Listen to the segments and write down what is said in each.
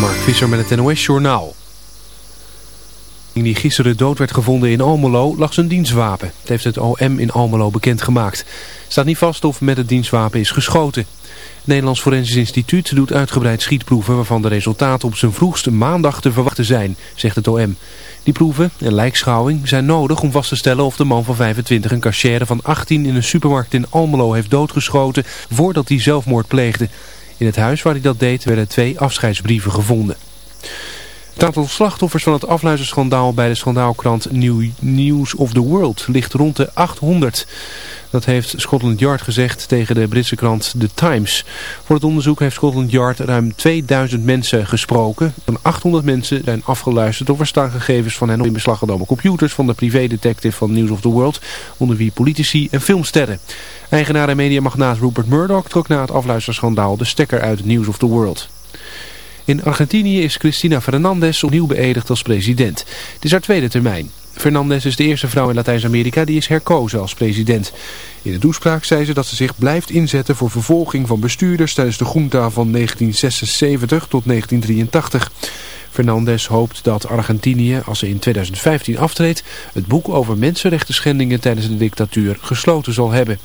Mark Visser met het NOS Journaal. Die gisteren dood werd gevonden in Almelo lag zijn dienstwapen. Het heeft het OM in Almelo bekendgemaakt. staat niet vast of met het dienstwapen is geschoten. Het Nederlands Forensisch Instituut doet uitgebreid schietproeven... waarvan de resultaten op zijn vroegste maandag te verwachten zijn, zegt het OM. Die proeven en lijkschouwing zijn nodig om vast te stellen of de man van 25 een cachère van 18 in een supermarkt in Almelo heeft doodgeschoten voordat hij zelfmoord pleegde. In het huis waar hij dat deed werden twee afscheidsbrieven gevonden. Het aantal slachtoffers van het afluisterschandaal bij de schandaalkrant New News of the World ligt rond de 800. Dat heeft Scotland Yard gezegd tegen de Britse krant The Times. Voor het onderzoek heeft Scotland Yard ruim 2000 mensen gesproken. Van 800 mensen zijn afgeluisterd of er staan gegevens van hen op in beslag genomen computers van de privédetective van News of the World, onder wie politici en filmsterren. Eigenaar en mediamagnaat Rupert Murdoch trok na het afluisterschandaal de stekker uit News of the World. In Argentinië is Cristina Fernandez opnieuw beëdigd als president. Het is haar tweede termijn. Fernandez is de eerste vrouw in Latijns-Amerika die is herkozen als president. In de toespraak zei ze dat ze zich blijft inzetten voor vervolging van bestuurders tijdens de junta van 1976 tot 1983. Fernandez hoopt dat Argentinië, als ze in 2015 aftreedt, het boek over mensenrechten schendingen tijdens de dictatuur gesloten zal hebben.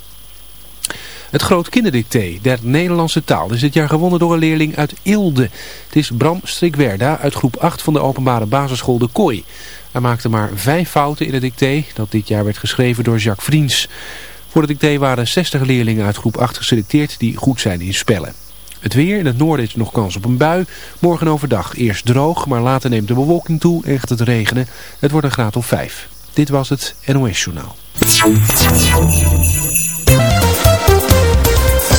Het groot kinderdicté der Nederlandse taal is dit jaar gewonnen door een leerling uit Ilde. Het is Bram Strikwerda uit groep 8 van de openbare basisschool De Kooi. Hij maakte maar vijf fouten in het dicté dat dit jaar werd geschreven door Jacques Vriends. Voor het dicté waren 60 leerlingen uit groep 8 geselecteerd die goed zijn in spellen. Het weer, in het noorden is nog kans op een bui. Morgen overdag eerst droog, maar later neemt de bewolking toe en gaat het regenen. Het wordt een graad of 5. Dit was het NOS Journaal.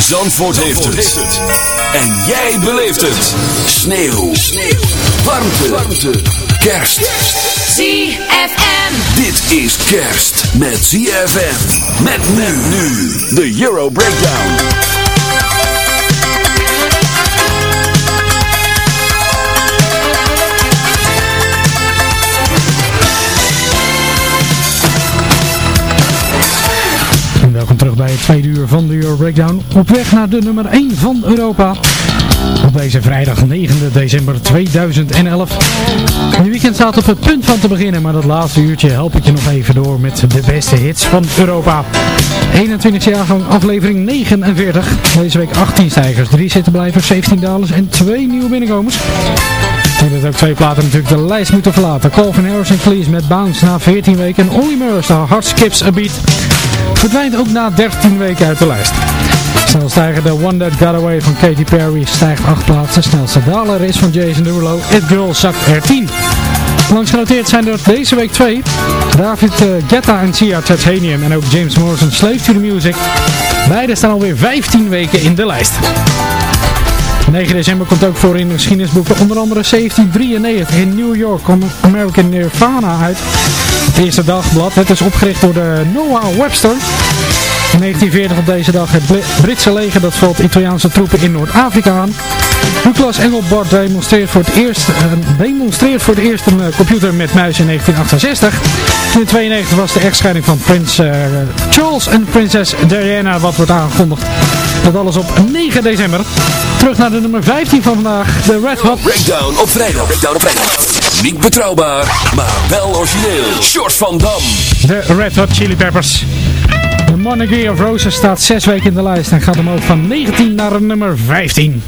Zandvoort, heeft, het. En jij beleeft het. Sneeuw. Sneeuw. Warmte. Warmte. Kerst. ZFM. Dit is kerst met ZFM. Met men nu. De Euro Breakdown. Tweede uur van de Euro Breakdown. Op weg naar de nummer 1 van Europa. Op deze vrijdag 9 december 2011. Het weekend staat op het punt van te beginnen, maar dat laatste uurtje help ik je nog even door met de beste hits van Europa. 21 jaargang aflevering 49. Deze week 18 stijgers, 3 zittenblijvers, 17 dalers en 2 nieuwe binnenkomers. En dat ook twee platen natuurlijk de lijst moeten verlaten. Calvin Harris en met Bounce na 14 weken. En Olly Murs, Hard Skips a Beat, verdwijnt ook na 13 weken uit de lijst. Snel stijgen de One That Got Away van Katy Perry stijgt 8 plaatsen. Snelste daler is van Jason Derulo. It Girl zakt er 10. Langs genoteerd zijn er deze week twee. David uh, Guetta en Sia Titanium en ook James Morrison Slave to the Music. Beide staan alweer 15 weken in de lijst. 9 december komt ook voor in de geschiedenisboeken onder andere 1793 in New York komt American Nirvana uit. Het eerste dagblad, het is opgericht door de Noah Webster. In 1940 op deze dag het Britse leger dat valt Italiaanse troepen in Noord-Afrika aan. Douglas Engelbart demonstreert voor het eerst, uh, demonstreert voor het eerst een uh, computer met muis in 1968. In 1992 was de echtscheiding van prins uh, Charles en prinses Diana wat wordt aangekondigd. Dat alles op 9 december. Terug naar de nummer 15 van vandaag, de Red Hot. Breakdown op vrijdag. Breakdown op vrijdag. Niet betrouwbaar, maar wel origineel. Short van Dam. De Red Hot Chili Peppers. The Monarchy of Roses staat 6 weken in de lijst en gaat omhoog van 19 naar nummer 15.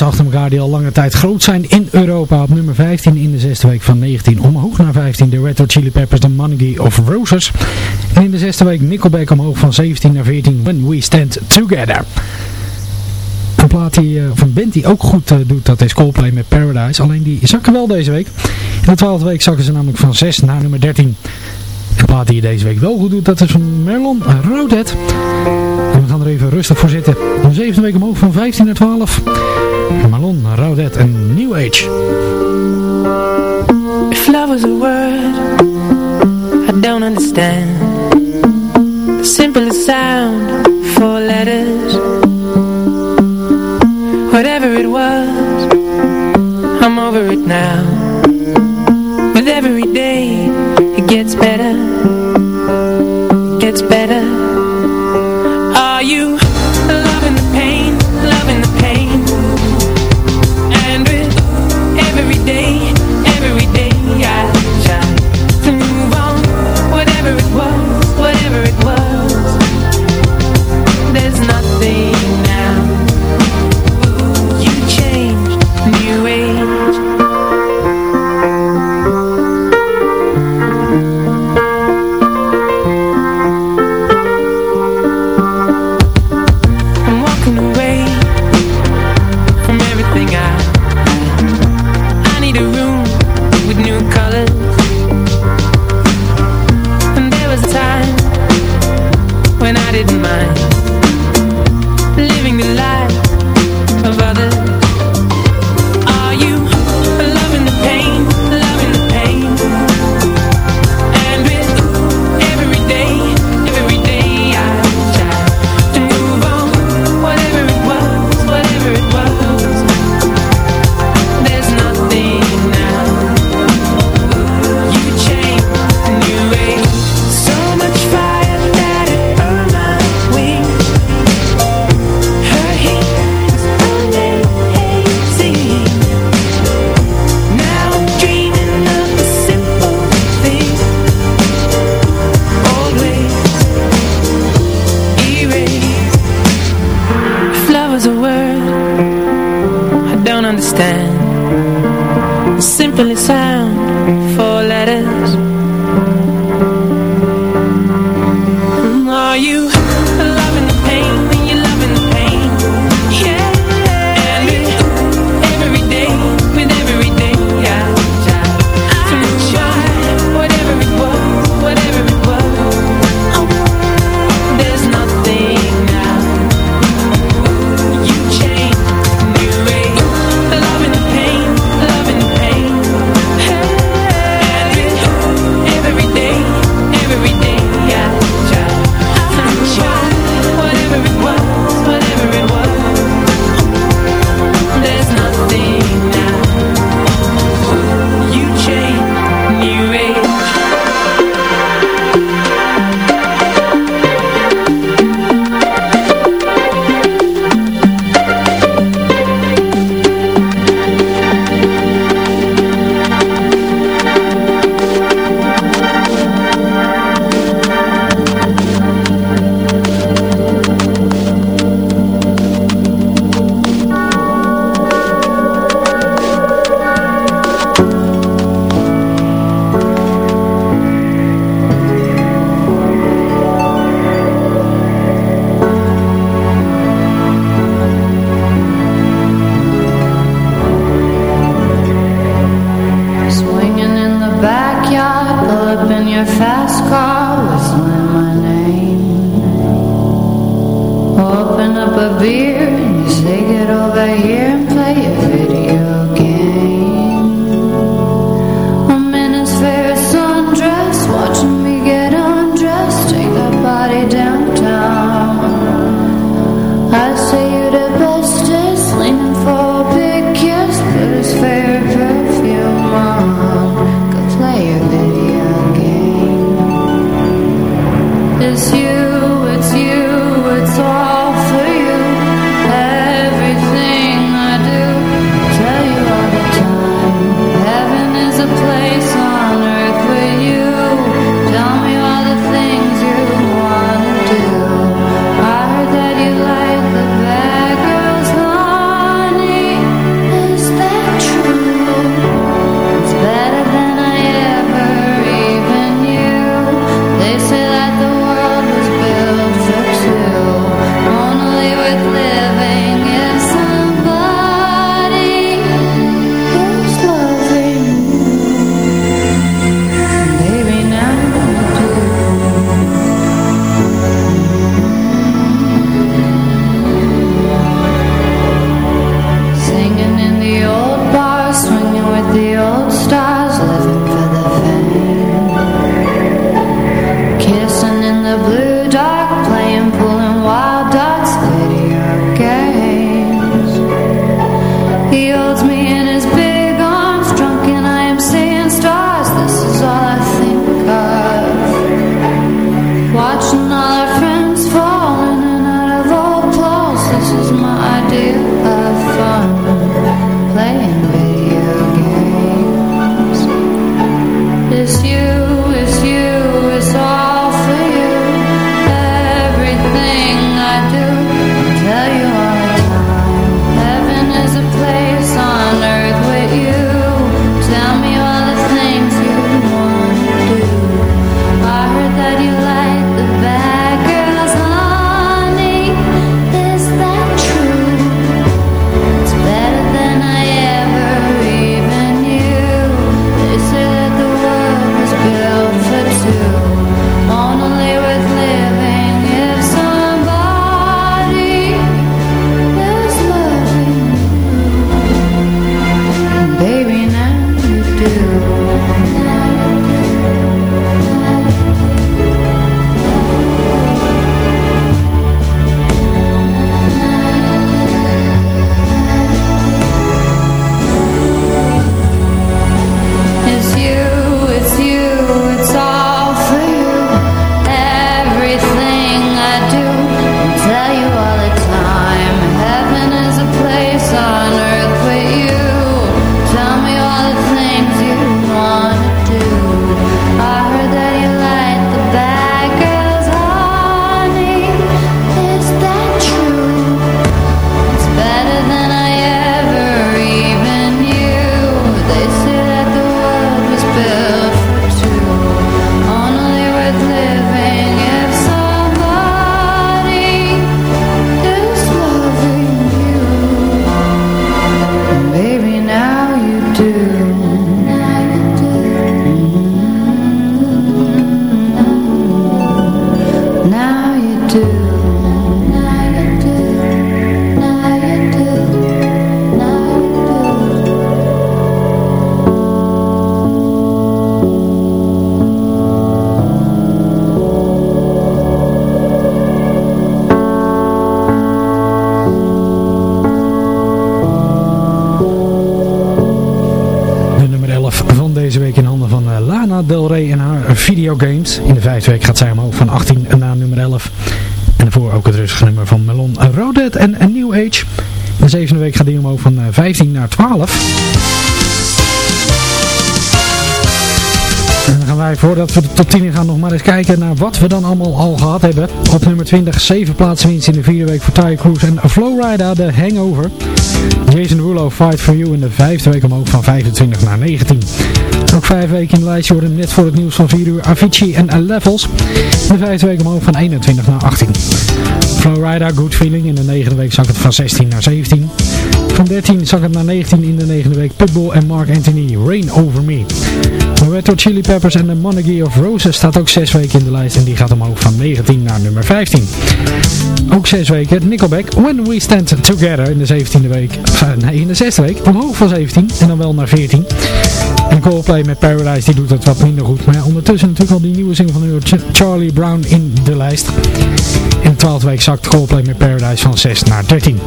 Bands achter elkaar die al lange tijd groot zijn in Europa. Op nummer 15 in de zesde week van 19 omhoog naar 15. De Red Hot Chili Peppers, The Money of Roses. En in de zesde week Nickelback omhoog van 17 naar 14. When We Stand Together. Een plaat die, eh, een band ook goed eh, doet, dat is Coldplay met Paradise. Alleen die zakken wel deze week. In de twaalfde week zakken ze namelijk van 6 naar nummer 13. Een plaat die je deze week wel goed doet, dat is van Merlon Roadhead. En we gaan er even rustig voor zitten. De zevende week omhoog van 15 naar 12. Marlon Roadhead en New Age. If love was a word I don't understand The simplest sound Four letters Whatever it was I'm over it now With every day It gets better It gets better wij, voordat we de top 10 in gaan, nog maar eens kijken naar wat we dan allemaal al gehad hebben. Op nummer 20, 7 plaatsen winst in de vierde week voor Ty Cruz en Flowrider, de Hangover. Jason Derulo, Fight For You in de vijfde week omhoog van 25 naar 19. Ook vijf weken in de lijst worden net voor het nieuws van 4 uur Avicii en Levels. De vijfde week omhoog van 21 naar 18. Flowrider, Good Feeling. In de negende week zak het van 16 naar 17. Van 13 zak het naar 19 in de negende week. Pitbull en Mark Anthony, Rain Over Me. Hot Chili Peppers en de Monarchy of Roses staat ook 6 weken in de lijst. En die gaat omhoog van 19 naar nummer 15. Ook 6 weken Nickelback, When We Stand Together in de 17e week. Of, nee, in de 6e week. Omhoog van 17 en dan wel naar 14. En Coldplay met Paradise, die doet het wat minder goed. Maar ondertussen natuurlijk al die nieuwe single van de Ch Charlie Brown in de lijst. In de 12e week zakt Coldplay met Paradise van 6 naar 13.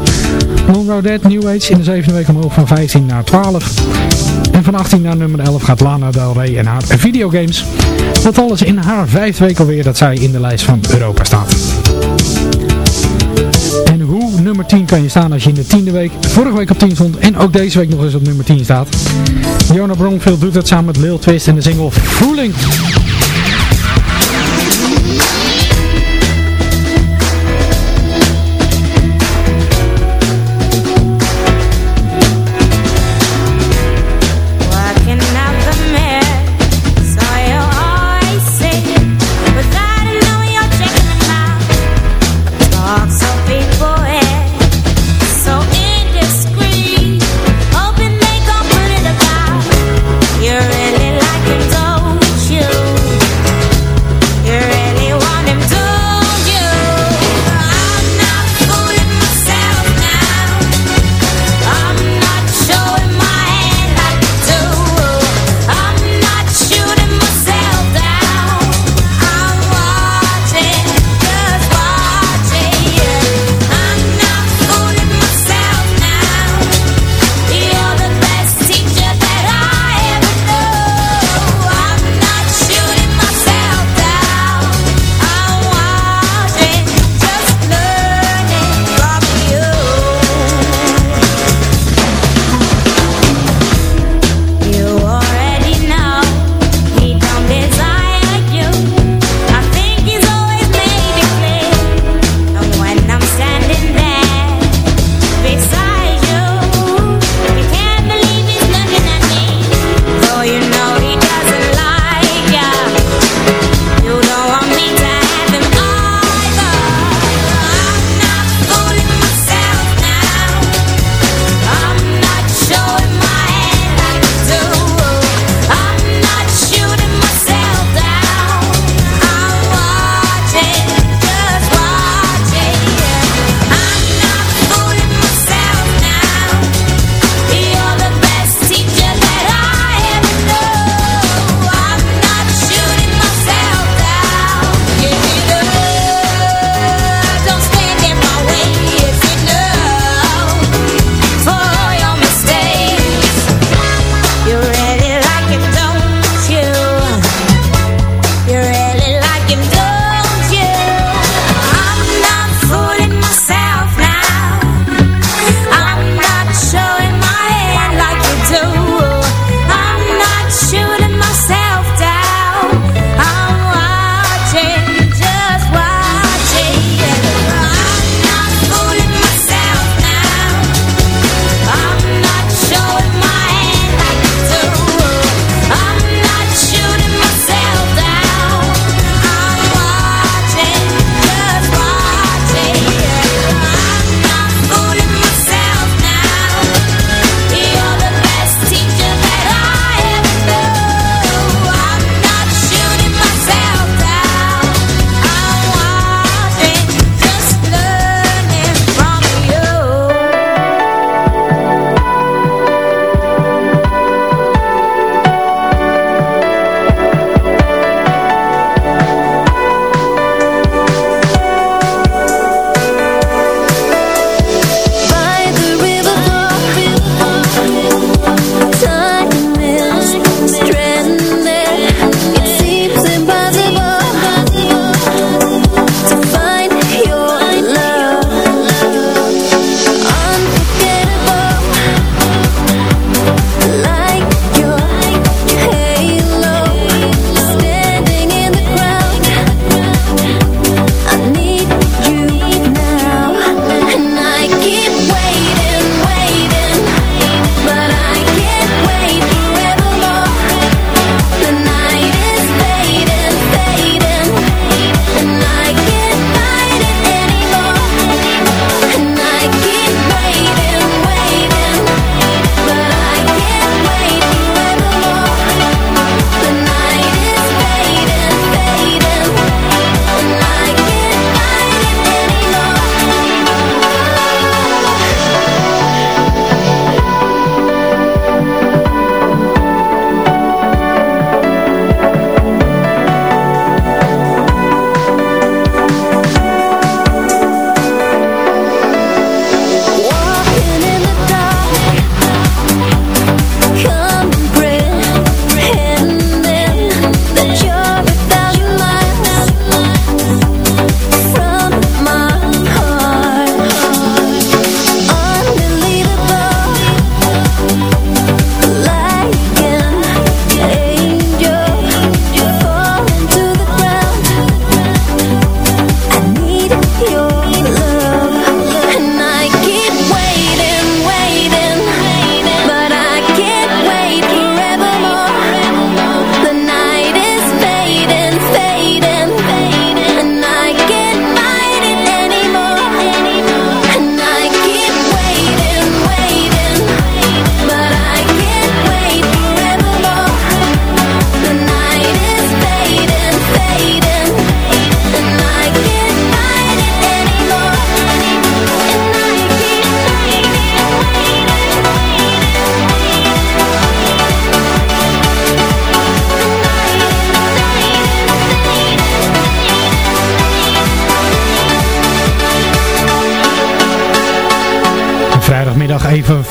Long Road Dead, New Age in de 7e week omhoog van 15 naar 12. En van 18 naar nummer 11 gaat Lana Del Rey en haar videogames. Dat alles in haar vijfde week alweer dat zij in de lijst van Europa staat. Nummer 10 kan je staan als je in de tiende week, vorige week op 10 stond en ook deze week nog eens op nummer 10 staat. Jonah Bromfield doet dat samen met Lil Twist en de single Fooling.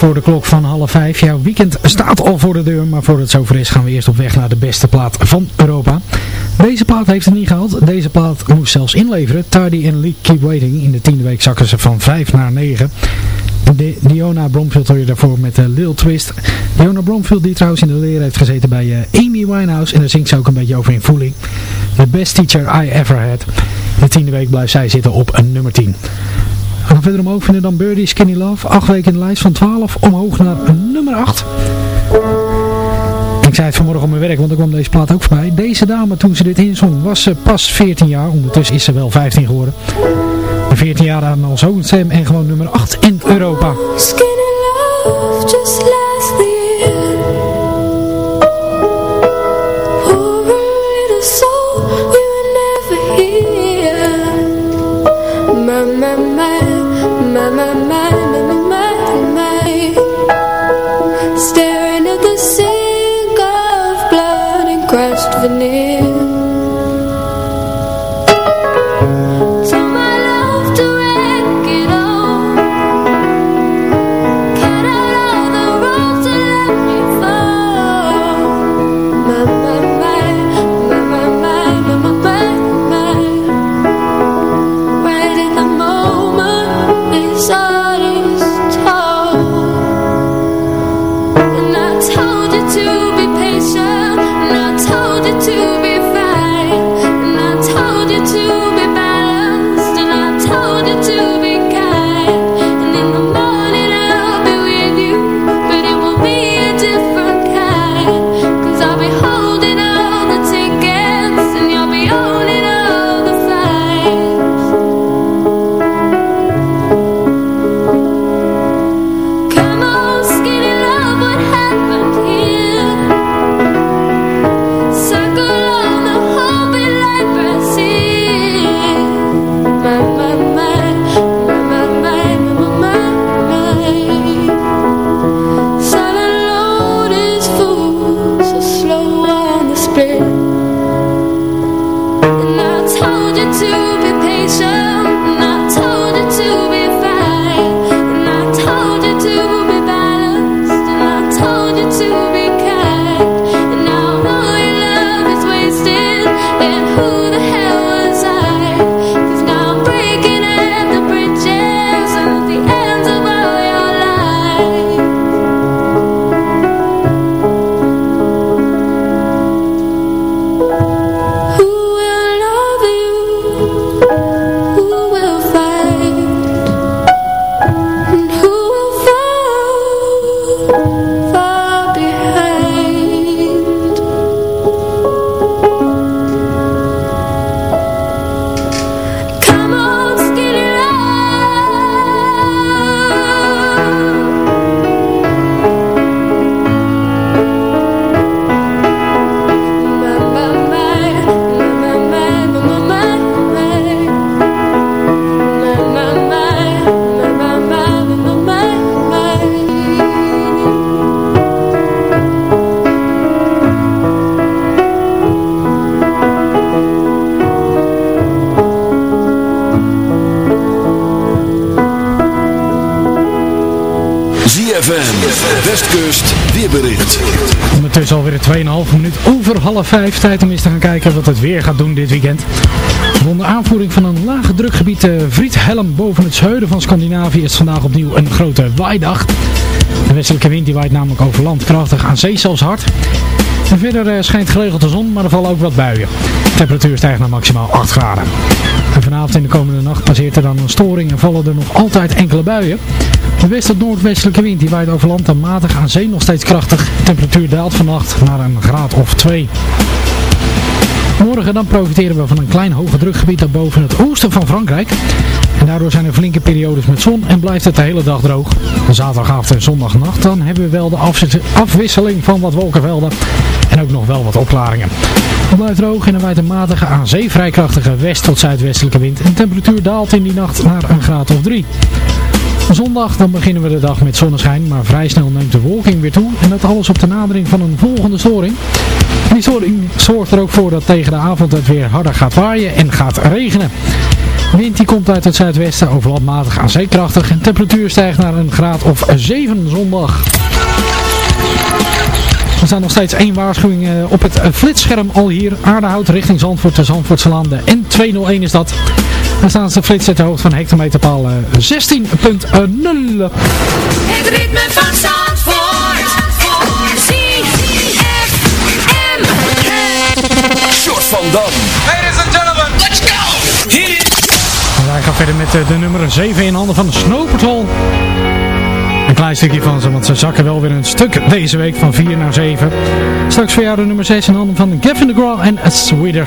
Voor de klok van half vijf. Jouw weekend staat al voor de deur, maar voordat het zover is gaan we eerst op weg naar de beste plaat van Europa. Deze plaat heeft het niet gehaald. Deze plaat moest zelfs inleveren. Tardy en Lee Keep Waiting. In de tiende week zakken ze van 5 naar 9. De Diona Bromfield hoor je daarvoor met de Lil Twist. Diona Bromfield die trouwens in de leer heeft gezeten bij eh, Amy Winehouse. En daar zingt ze ook een beetje over in voeling. The best teacher I ever had. De tiende week blijft zij zitten op een nummer 10. Gaan we verder omhoog vinden dan Birdie Skinny Love. Acht weken in de lijst van 12 omhoog naar nummer 8. Ik zei het vanmorgen op mijn werk, want er kwam deze plaat ook voorbij. Deze dame, toen ze dit inzong, was ze pas 14 jaar. Ondertussen is ze wel 15 geworden. De 14 jaar aan al zo'n stem en gewoon nummer 8 in Europa. Skinny love just last half vijf. Tijd om eens te gaan kijken wat het weer gaat doen dit weekend. Onder aanvoering van een lage drukgebied uh, Helm boven het zuiden van Scandinavië is vandaag opnieuw een grote waaidag. De westelijke wind die waait namelijk over land krachtig aan zee zelfs hard. Verder eh, schijnt geregeld de zon, maar er vallen ook wat buien. De temperatuur stijgt naar maximaal 8 graden. Vanavond en de komende nacht passeert er dan een storing en vallen er nog altijd enkele buien. De west- tot noordwestelijke wind die waait over land en matig aan zee nog steeds krachtig. De temperatuur daalt vannacht naar een graad of 2. Morgen dan profiteren we van een klein hoge drukgebied dat boven het oosten van Frankrijk. En daardoor zijn er flinke periodes met zon en blijft het de hele dag droog. Zaterdagavond en zondagnacht dan hebben we wel de afwisseling van wat wolkenvelden en ook nog wel wat opklaringen. Het blijft droog en er een matige aan zee vrij krachtige west- tot zuidwestelijke wind. De temperatuur daalt in die nacht naar een graad of 3. Zondag dan beginnen we de dag met zonneschijn, maar vrij snel neemt de wolking weer toe. En dat alles op de nadering van een volgende storing. Die storing zorgt er ook voor dat tegen de avond het weer harder gaat waaien en gaat regenen. Wind die komt uit het zuidwesten, overlandmatig aan zeekrachtig en temperatuur stijgt naar een graad of 7 zondag. Er staat nog steeds één waarschuwing eh, op het flitsscherm al hier. Aardehout richting Zandvoort, de Zandvoortse landen. En 201 is dat. Daar staan ze flitsen ter hoogte van hectometerpaal eh, 16.0. Het ritme van Zandvoort. ZFM. Short van Dam. Ladies and gentlemen, let's go. Hit it. En wij gaan verder met eh, de nummer 7 in handen van Snow Patrol. Een klein stukje van ze, want ze zakken wel weer een stuk deze week van 4 naar 7. Straks voor jou de nummer 6 in handen van Gavin DeGraw en Sweeter.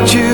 Loved you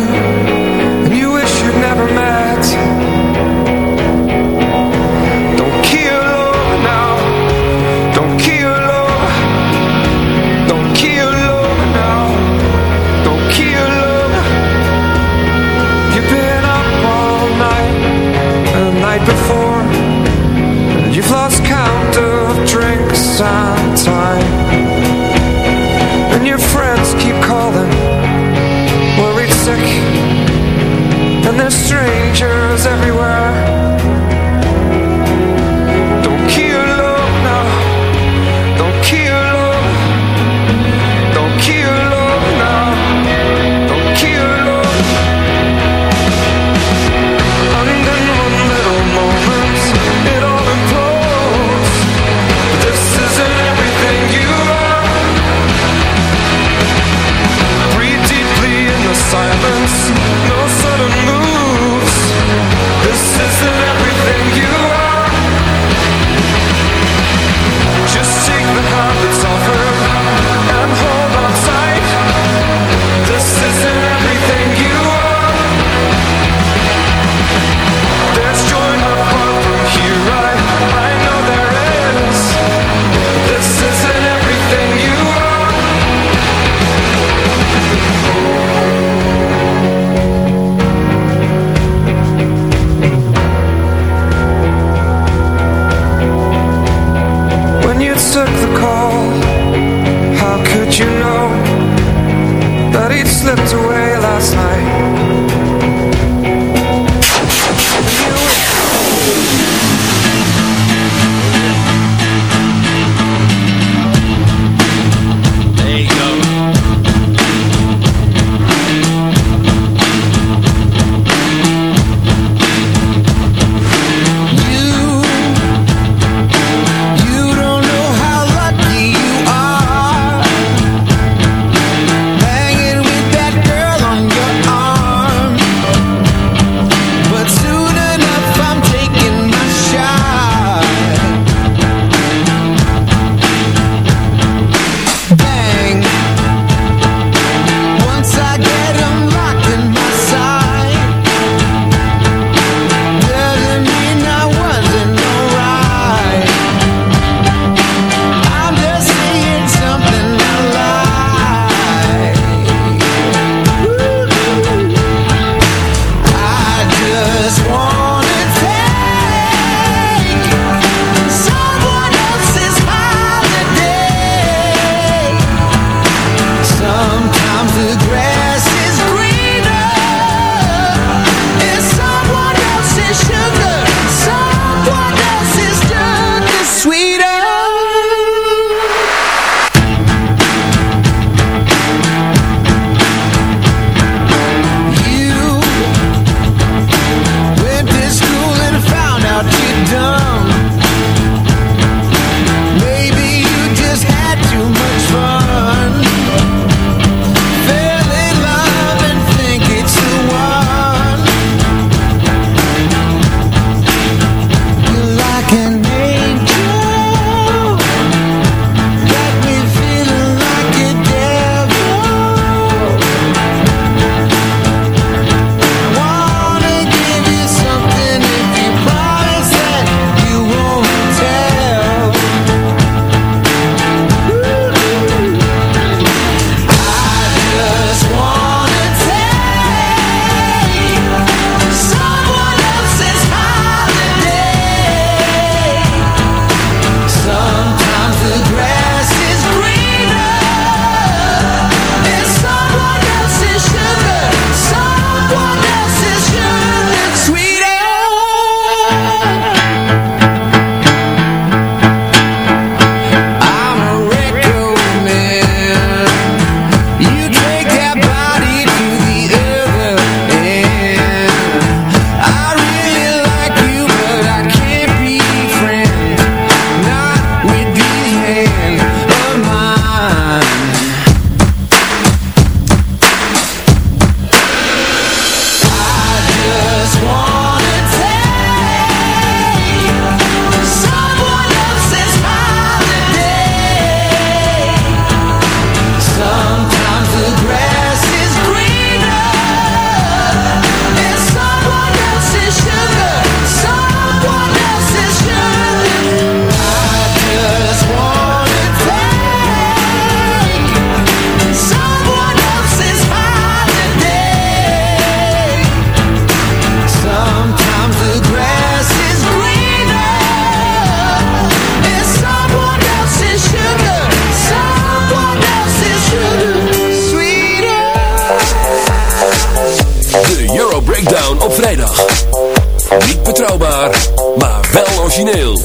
Niet betrouwbaar, maar wel origineel.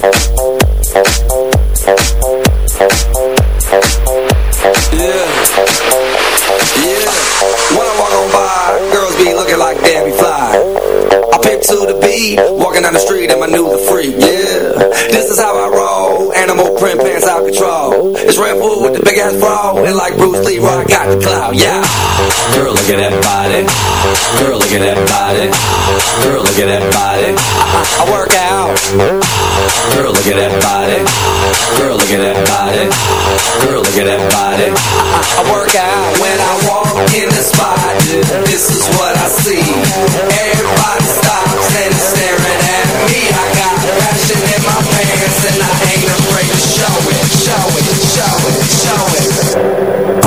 Yeah. Yeah. When I walk on by, girls be looking like Debbie Fly. I pick to the beat, walking down the street and my new the freak. Yeah. This is how I roll. Animal print pants out control. It's Red Bull with the big ass bra. And like Bruce Lee, I got the clout. Yeah. Girl, look at that body. Girl, look at that body. Girl, look at that body. I, work out. Girl, look at that body. Girl, look at that body. Girl, look at that body. I, I work out when I walk in the spot. This is what I see. Everybody stops and staring at me. I got passion in my pants and I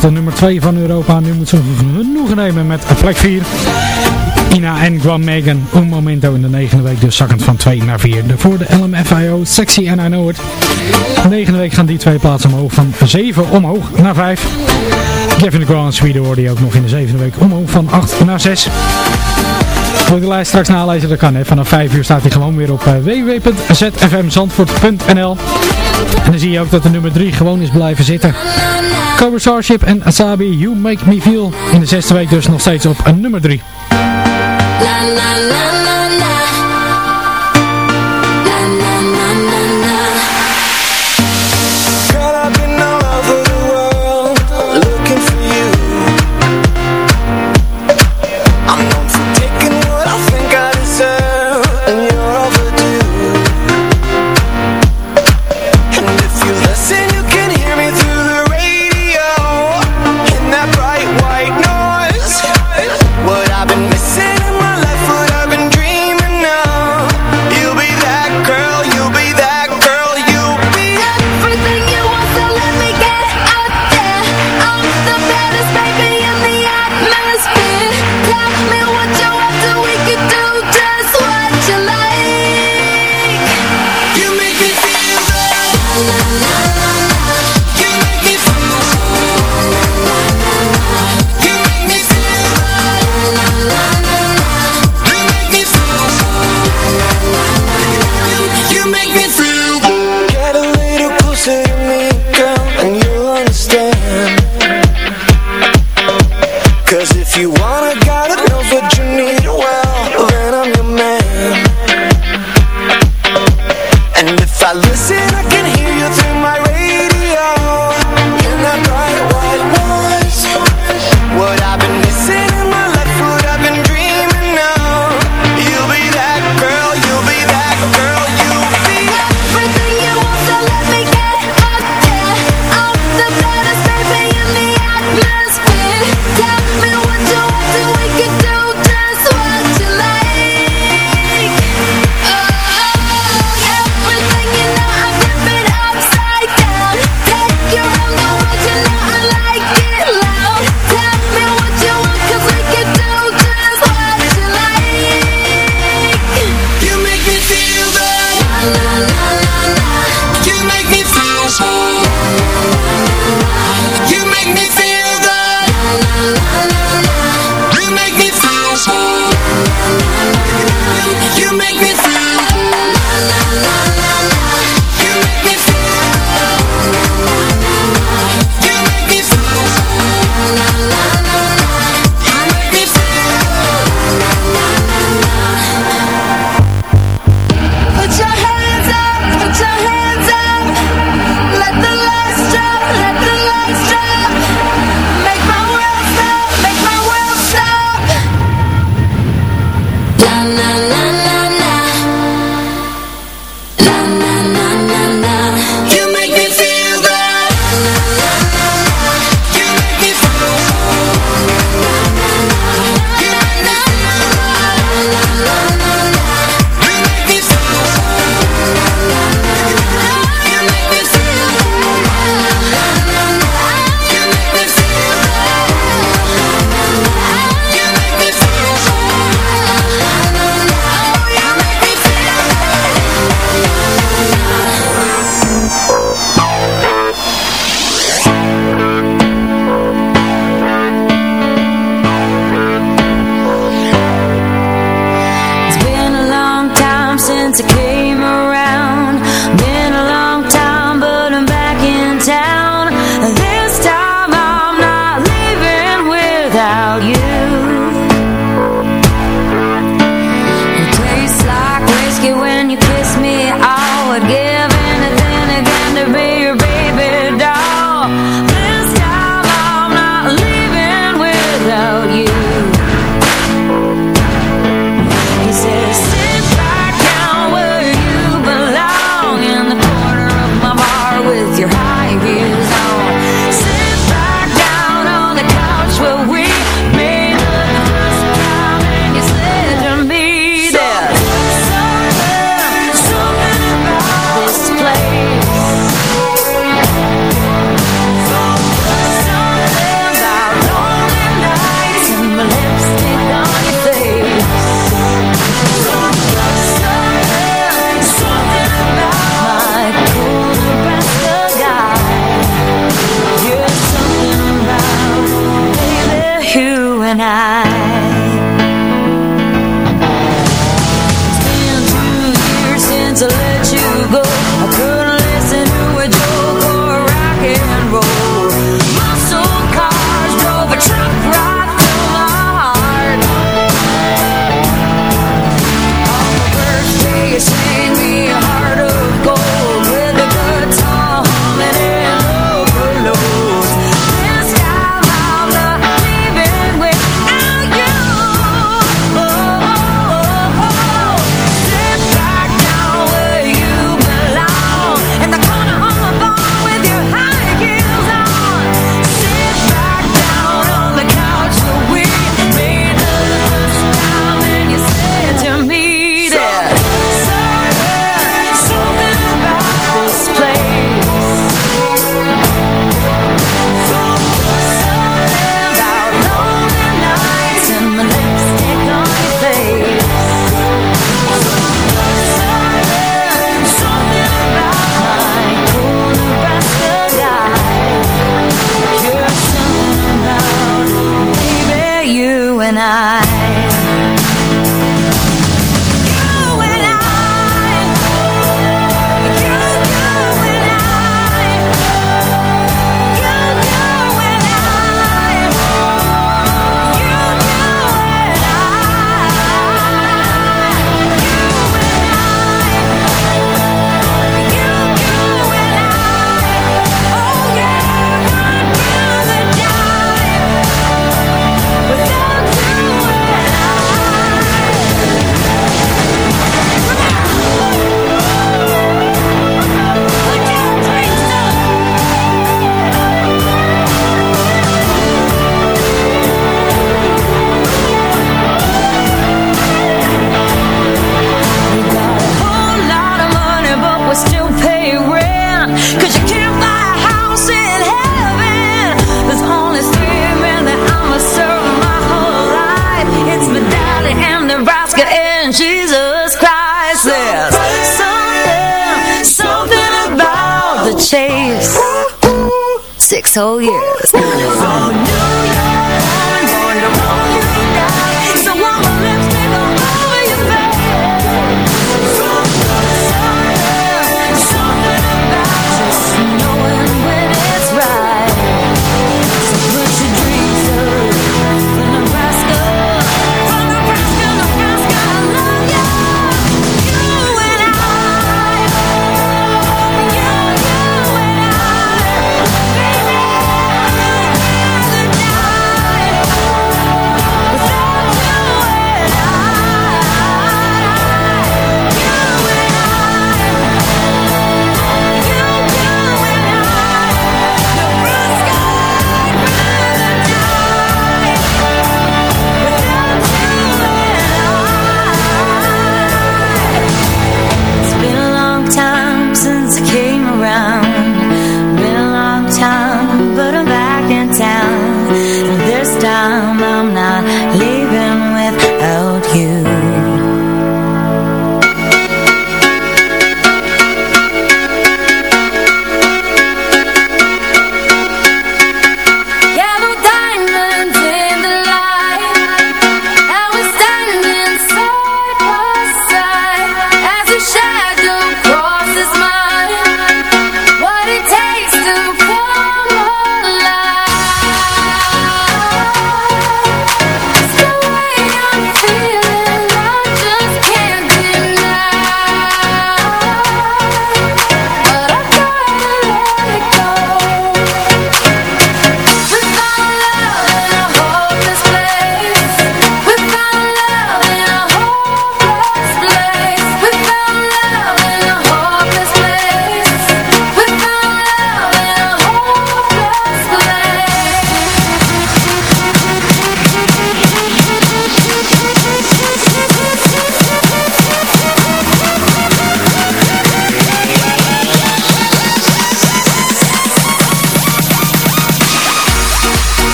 De nummer 2 van Europa. Nu moeten ze genoegen nemen met plek 4. Ina en Guam Megan. Un momento in de negende week. Dus zakkend van 2 naar 4. De voor de LMFIO. Sexy and I Know It. De negende week gaan die twee plaatsen omhoog. Van 7 omhoog naar 5. Kevin DeGraw en Sweden hoorde ook nog in de zevende week omhoog van 8 naar 6. Wil de lijst straks nalezen? Dat kan hè. Vanaf 5 uur staat hij gewoon weer op eh, www.zfmzandvoort.nl En dan zie je ook dat de nummer 3 gewoon is blijven zitten. Cobra Starship en Asabi, You Make Me Feel. In de zesde week dus nog steeds op nummer 3.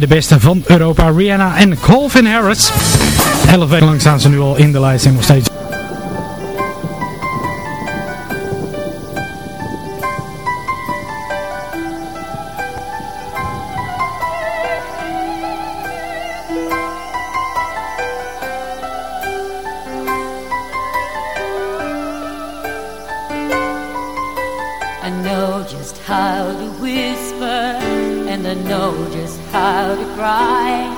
de beste van Europa, Rihanna en Colvin Harris. 11 weken lang staan ze nu al in de lijst en nog steeds loud cry.